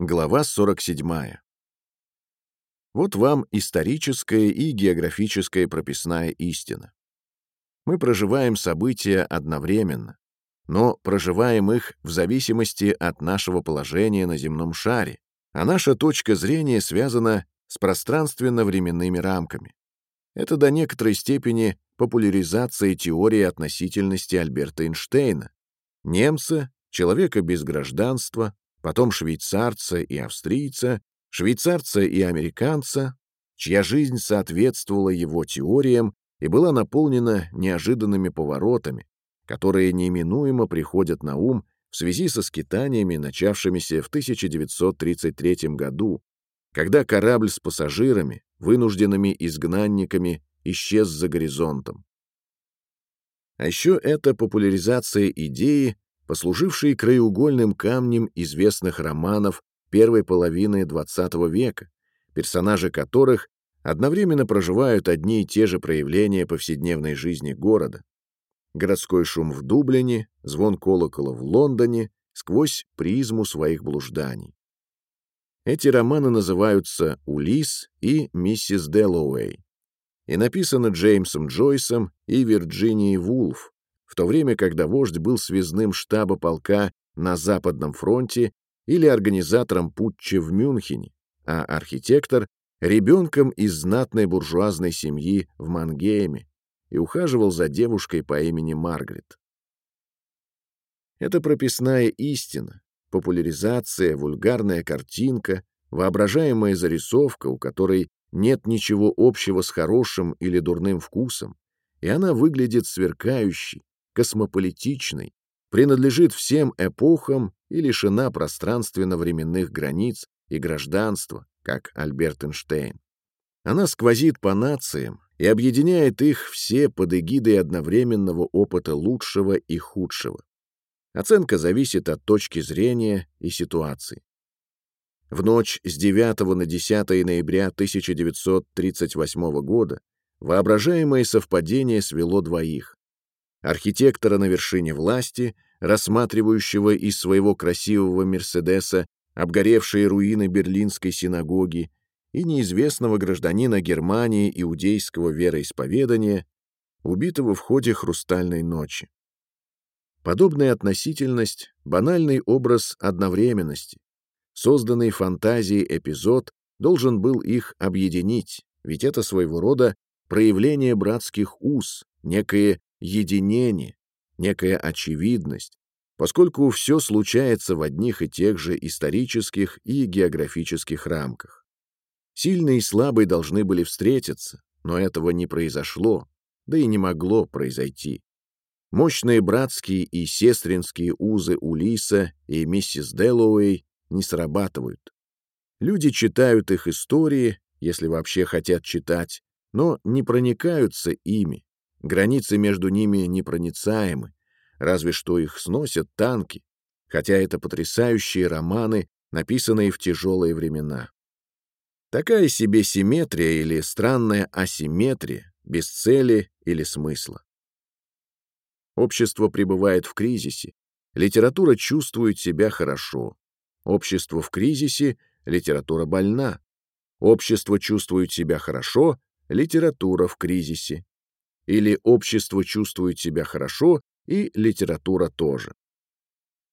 Глава 47. Вот вам историческая и географическая прописная истина. Мы проживаем события одновременно, но проживаем их в зависимости от нашего положения на земном шаре, а наша точка зрения связана с пространственно-временными рамками. Это до некоторой степени популяризация теории относительности Альберта Эйнштейна, немца, человека без гражданства, потом швейцарца и австрийца, швейцарца и американца, чья жизнь соответствовала его теориям и была наполнена неожиданными поворотами, которые неименуемо приходят на ум в связи со скитаниями, начавшимися в 1933 году, когда корабль с пассажирами, вынужденными изгнанниками, исчез за горизонтом. А еще это популяризация идеи послужившие краеугольным камнем известных романов первой половины XX века, персонажи которых одновременно проживают одни и те же проявления повседневной жизни города. Городской шум в Дублине, звон колокола в Лондоне сквозь призму своих блужданий. Эти романы называются «Улис» и «Миссис Дэллоуэй» и написаны Джеймсом Джойсом и Вирджинией Вулф, в то время, когда вождь был связным штаба полка на Западном фронте или организатором путча в Мюнхене, а архитектор — ребенком из знатной буржуазной семьи в Мангейме и ухаживал за девушкой по имени Маргарет. Это прописная истина, популяризация, вульгарная картинка, воображаемая зарисовка, у которой нет ничего общего с хорошим или дурным вкусом, и она выглядит сверкающей, космополитичной, принадлежит всем эпохам и лишена пространственно-временных границ и гражданства, как Альберт Эйнштейн. Она сквозит по нациям и объединяет их все под эгидой одновременного опыта лучшего и худшего. Оценка зависит от точки зрения и ситуации. В ночь с 9 на 10 ноября 1938 года воображаемое совпадение свело двоих архитектора на вершине власти, рассматривающего из своего красивого «Мерседеса» обгоревшие руины Берлинской синагоги, и неизвестного гражданина Германии иудейского вероисповедания, убитого в ходе «Хрустальной ночи». Подобная относительность — банальный образ одновременности. Созданный фантазией эпизод должен был их объединить, ведь это своего рода проявление братских уз, некое единение, некая очевидность, поскольку все случается в одних и тех же исторических и географических рамках. Сильный и слабый должны были встретиться, но этого не произошло, да и не могло произойти. Мощные братские и сестринские узы Улиса и миссис Дэллоуэй не срабатывают. Люди читают их истории, если вообще хотят читать, но не проникаются ими, Границы между ними непроницаемы, разве что их сносят танки, хотя это потрясающие романы, написанные в тяжелые времена. Такая себе симметрия или странная асимметрия, без цели или смысла. Общество пребывает в кризисе, литература чувствует себя хорошо. Общество в кризисе, литература больна. Общество чувствует себя хорошо, литература в кризисе или общество чувствует себя хорошо, и литература тоже.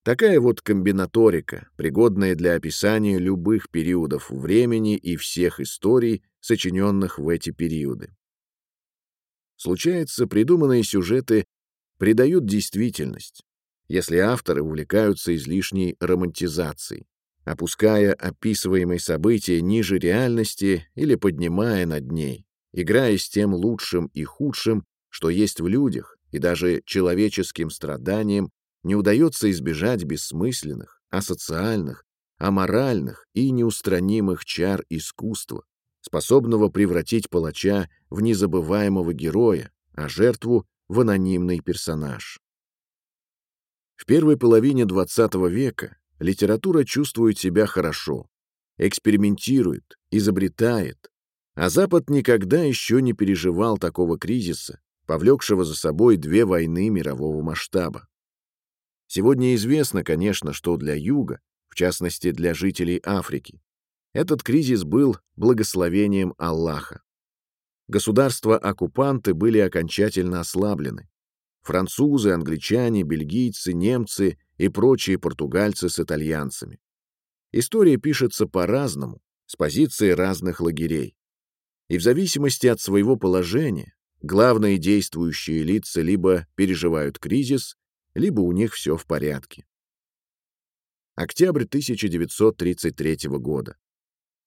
Такая вот комбинаторика, пригодная для описания любых периодов времени и всех историй, сочиненных в эти периоды. Случается, придуманные сюжеты придают действительность, если авторы увлекаются излишней романтизацией, опуская описываемые события ниже реальности или поднимая над ней, играя с тем лучшим и худшим, что есть в людях, и даже человеческим страданиям не удается избежать бессмысленных, асоциальных, аморальных и неустранимых чар искусства, способного превратить палача в незабываемого героя, а жертву — в анонимный персонаж. В первой половине XX века литература чувствует себя хорошо, экспериментирует, изобретает, а Запад никогда еще не переживал такого кризиса, повлекшего за собой две войны мирового масштаба. Сегодня известно, конечно, что для Юга, в частности для жителей Африки. Этот кризис был благословением Аллаха. Государства-оккупанты были окончательно ослаблены. Французы, англичане, бельгийцы, немцы и прочие португальцы с итальянцами. История пишется по-разному, с позиции разных лагерей. И в зависимости от своего положения главные действующие лица либо переживают кризис, либо у них все в порядке. Октябрь 1933 года.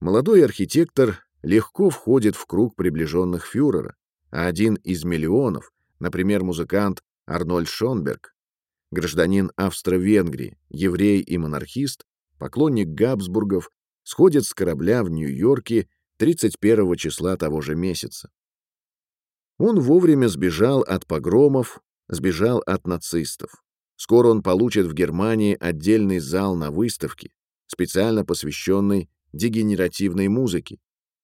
Молодой архитектор легко входит в круг приближенных фюрера, а один из миллионов, например, музыкант Арнольд Шонберг, гражданин Австро-Венгрии, еврей и монархист, поклонник Габсбургов, сходит с корабля в Нью-Йорке 31 числа того же месяца. Он вовремя сбежал от погромов, сбежал от нацистов. Скоро он получит в Германии отдельный зал на выставке, специально посвященный дегенеративной музыке,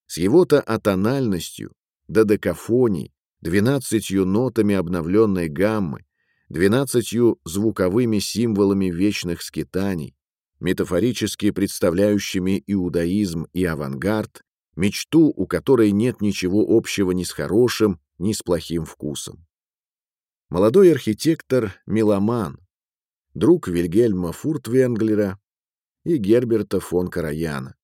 с его-то атональностью, додекафонией, двенадцатью нотами обновленной гаммы, двенадцатью звуковыми символами вечных скитаний, метафорически представляющими иудаизм и авангард, мечту, у которой нет ничего общего ни с хорошим, ни с плохим вкусом. Молодой архитектор — меломан, друг Вильгельма Фуртвенглера и Герберта фон Караяна.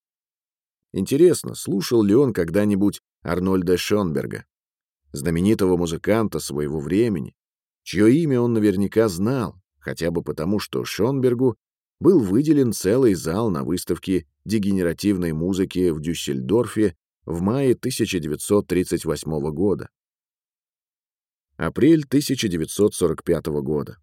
Интересно, слушал ли он когда-нибудь Арнольда Шонберга, знаменитого музыканта своего времени, чье имя он наверняка знал, хотя бы потому, что Шонбергу был выделен целый зал на выставке дегенеративной музыки в Дюссельдорфе в мае 1938 года. Апрель 1945 года.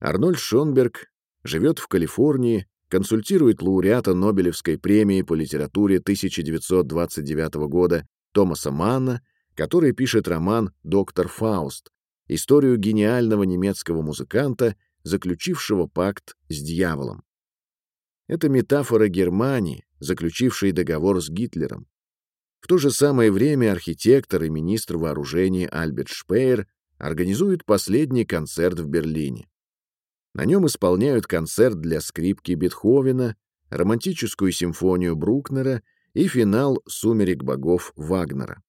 Арнольд Шонберг живет в Калифорнии, консультирует лауреата Нобелевской премии по литературе 1929 года Томаса Манна, который пишет роман «Доктор Фауст», историю гениального немецкого музыканта, заключившего пакт с дьяволом. Это метафора Германии, заключившей договор с Гитлером. В то же самое время архитектор и министр вооружений Альберт Шпеер организует последний концерт в Берлине. На нем исполняют концерт для скрипки Бетховена, романтическую симфонию Брукнера и финал «Сумерек богов» Вагнера.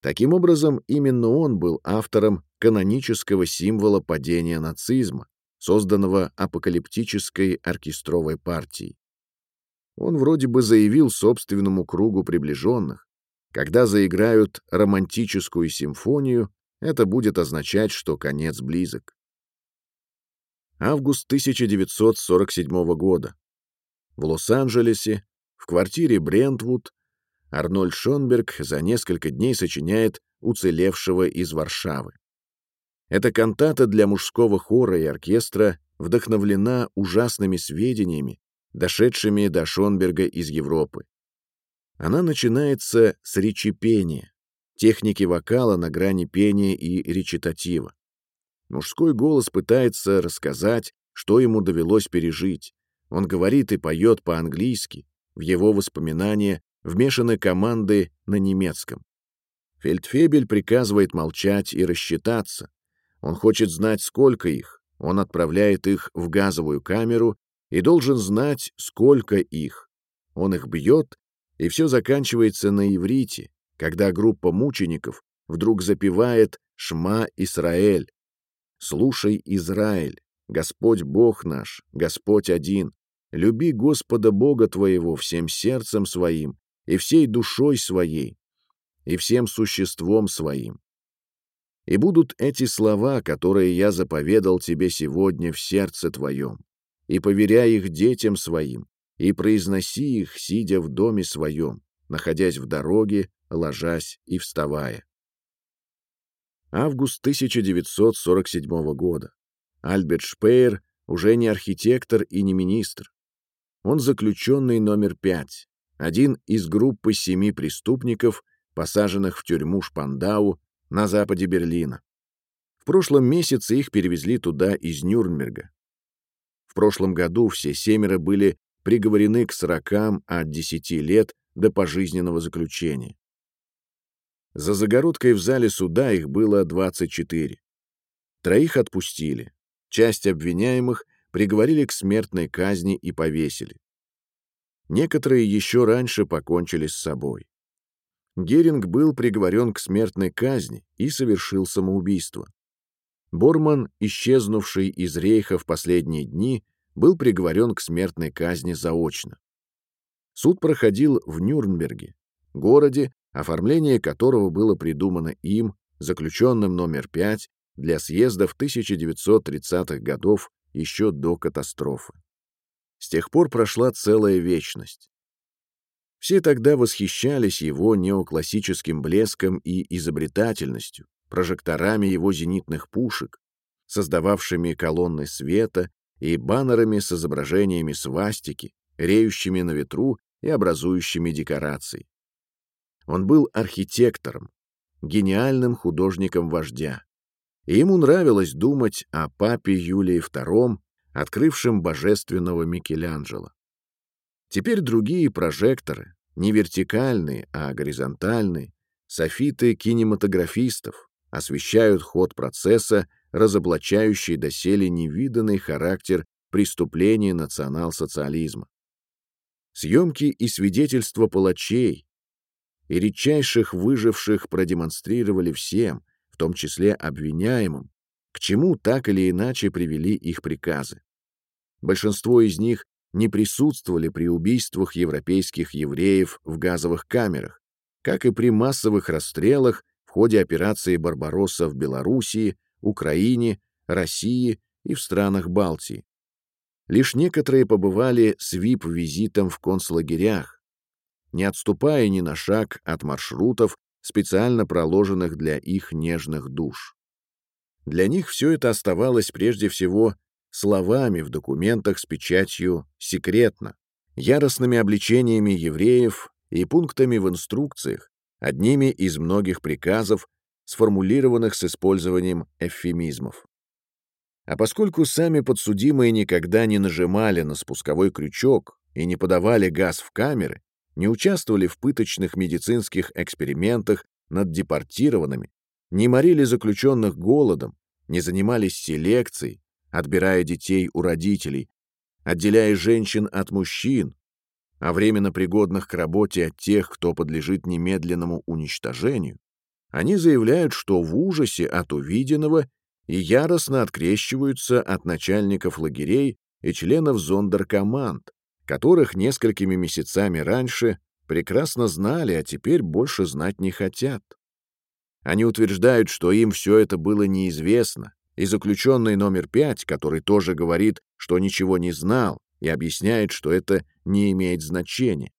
Таким образом, именно он был автором канонического символа падения нацизма, созданного апокалиптической оркестровой партией. Он вроде бы заявил собственному кругу приближенных, когда заиграют романтическую симфонию, это будет означать, что конец близок. Август 1947 года. В Лос-Анджелесе, в квартире Брентвуд, Арнольд Шонберг за несколько дней сочиняет «Уцелевшего из Варшавы». Эта кантата для мужского хора и оркестра вдохновлена ужасными сведениями, дошедшими до Шонберга из Европы. Она начинается с речи техники вокала на грани пения и речитатива. Мужской голос пытается рассказать, что ему довелось пережить. Он говорит и поет по-английски. В его воспоминания вмешаны команды на немецком. Фельдфебель приказывает молчать и рассчитаться, он хочет знать, сколько их. Он отправляет их в газовую камеру и должен знать, сколько их. Он их бьет, и все заканчивается на иврите, когда группа мучеников вдруг запевает «Шма Исраэль». «Слушай, Израиль, Господь Бог наш, Господь один. Люби Господа Бога твоего всем сердцем своим и всей душой своей, и всем существом своим. И будут эти слова, которые я заповедал тебе сегодня в сердце твоем, и поверяй их детям своим, и произноси их, сидя в доме своем, находясь в дороге, ложась и вставая. Август 1947 года. Альберт Шпеер уже не архитектор и не министр. Он заключенный номер пять, один из группы семи преступников, посаженных в тюрьму Шпандау на западе Берлина. В прошлом месяце их перевезли туда из Нюрнберга. В прошлом году все семеро были приговорены к сорокам от десяти лет до пожизненного заключения. За загородкой в зале суда их было 24. Троих отпустили. Часть обвиняемых приговорили к смертной казни и повесили. некоторые еще раньше покончили с собой. Геринг был приговорен к смертной казни и совершил самоубийство. Борман, исчезнувший из рейха в последние дни, был приговорен к смертной казни заочно. Суд проходил в Нюрнберге, городе, оформление которого было придумано им, заключенным номер 5, для съездов 1930-х годов еще до катастрофы. С тех пор прошла целая вечность. Все тогда восхищались его неоклассическим блеском и изобретательностью, прожекторами его зенитных пушек, создававшими колонны света и баннерами с изображениями свастики, реющими на ветру и образующими декорации. Он был архитектором, гениальным художником вождя, и ему нравилось думать о папе Юлии II, открывшем божественного Микеланджело. Теперь другие прожекторы, не вертикальные, а горизонтальные, софиты кинематографистов, освещают ход процесса, разоблачающий доселе невиданный характер преступления национал-социализма. Съемки и свидетельства палачей и редчайших выживших продемонстрировали всем, в том числе обвиняемым, к чему так или иначе привели их приказы. Большинство из них не присутствовали при убийствах европейских евреев в газовых камерах, как и при массовых расстрелах в ходе операции «Барбаросса» в Белоруссии, Украине, России и в странах Балтии. Лишь некоторые побывали с ВИП-визитом в концлагерях, не отступая ни на шаг от маршрутов, специально проложенных для их нежных душ. Для них все это оставалось прежде всего словами в документах с печатью «секретно», яростными обличениями евреев и пунктами в инструкциях, одними из многих приказов, сформулированных с использованием эвфемизмов. А поскольку сами подсудимые никогда не нажимали на спусковой крючок и не подавали газ в камеры, не участвовали в пыточных медицинских экспериментах над депортированными, не морили заключенных голодом, не занимались селекцией, отбирая детей у родителей, отделяя женщин от мужчин, а временно пригодных к работе от тех, кто подлежит немедленному уничтожению, они заявляют, что в ужасе от увиденного и яростно открещиваются от начальников лагерей и членов зондеркоманд, которых несколькими месяцами раньше прекрасно знали, а теперь больше знать не хотят. Они утверждают, что им все это было неизвестно, и заключенный номер пять, который тоже говорит, что ничего не знал, и объясняет, что это не имеет значения.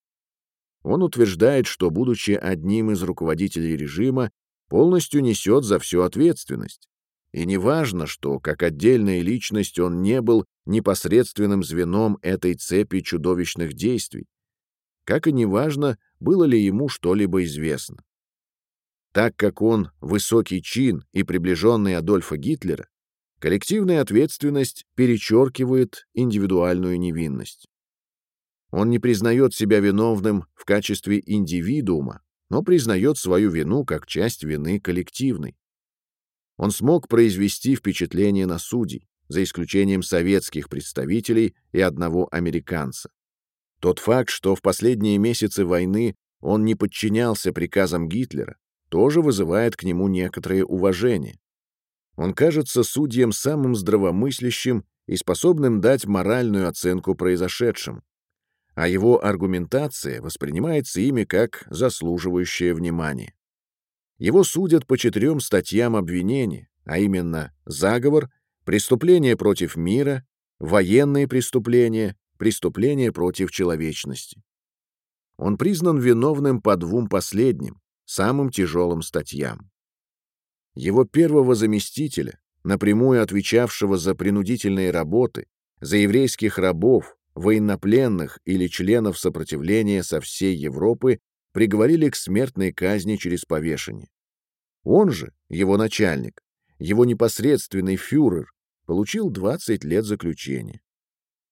Он утверждает, что, будучи одним из руководителей режима, полностью несет за всю ответственность. И неважно, что, как отдельная личность, он не был непосредственным звеном этой цепи чудовищных действий, как и неважно, было ли ему что-либо известно. Так как он высокий чин и приближенный Адольфа Гитлера, коллективная ответственность перечеркивает индивидуальную невинность. Он не признает себя виновным в качестве индивидуума, но признает свою вину как часть вины коллективной. Он смог произвести впечатление на судей, за исключением советских представителей и одного американца. Тот факт, что в последние месяцы войны он не подчинялся приказам Гитлера, тоже вызывает к нему некоторое уважение. Он кажется судьям самым здравомыслящим и способным дать моральную оценку произошедшему, а его аргументация воспринимается ими как заслуживающая внимания. Его судят по четырем статьям обвинения, а именно заговор, преступление против мира, военные преступления, преступление против человечности. Он признан виновным по двум последним, самым тяжелым статьям. Его первого заместителя, напрямую отвечавшего за принудительные работы, за еврейских рабов, военнопленных или членов сопротивления со всей Европы, приговорили к смертной казни через повешение. Он же, его начальник, его непосредственный фюрер, получил 20 лет заключения.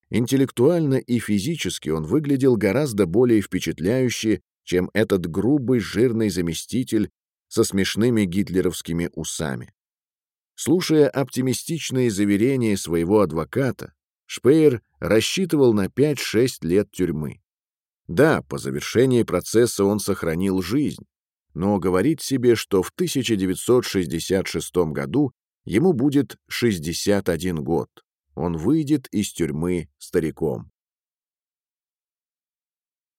Интеллектуально и физически он выглядел гораздо более впечатляюще, чем этот грубый жирный заместитель со смешными гитлеровскими усами. Слушая оптимистичные заверения своего адвоката, Шпеер рассчитывал на 5-6 лет тюрьмы. Да, по завершении процесса он сохранил жизнь, но говорит себе, что в 1966 году ему будет 61 год. Он выйдет из тюрьмы стариком.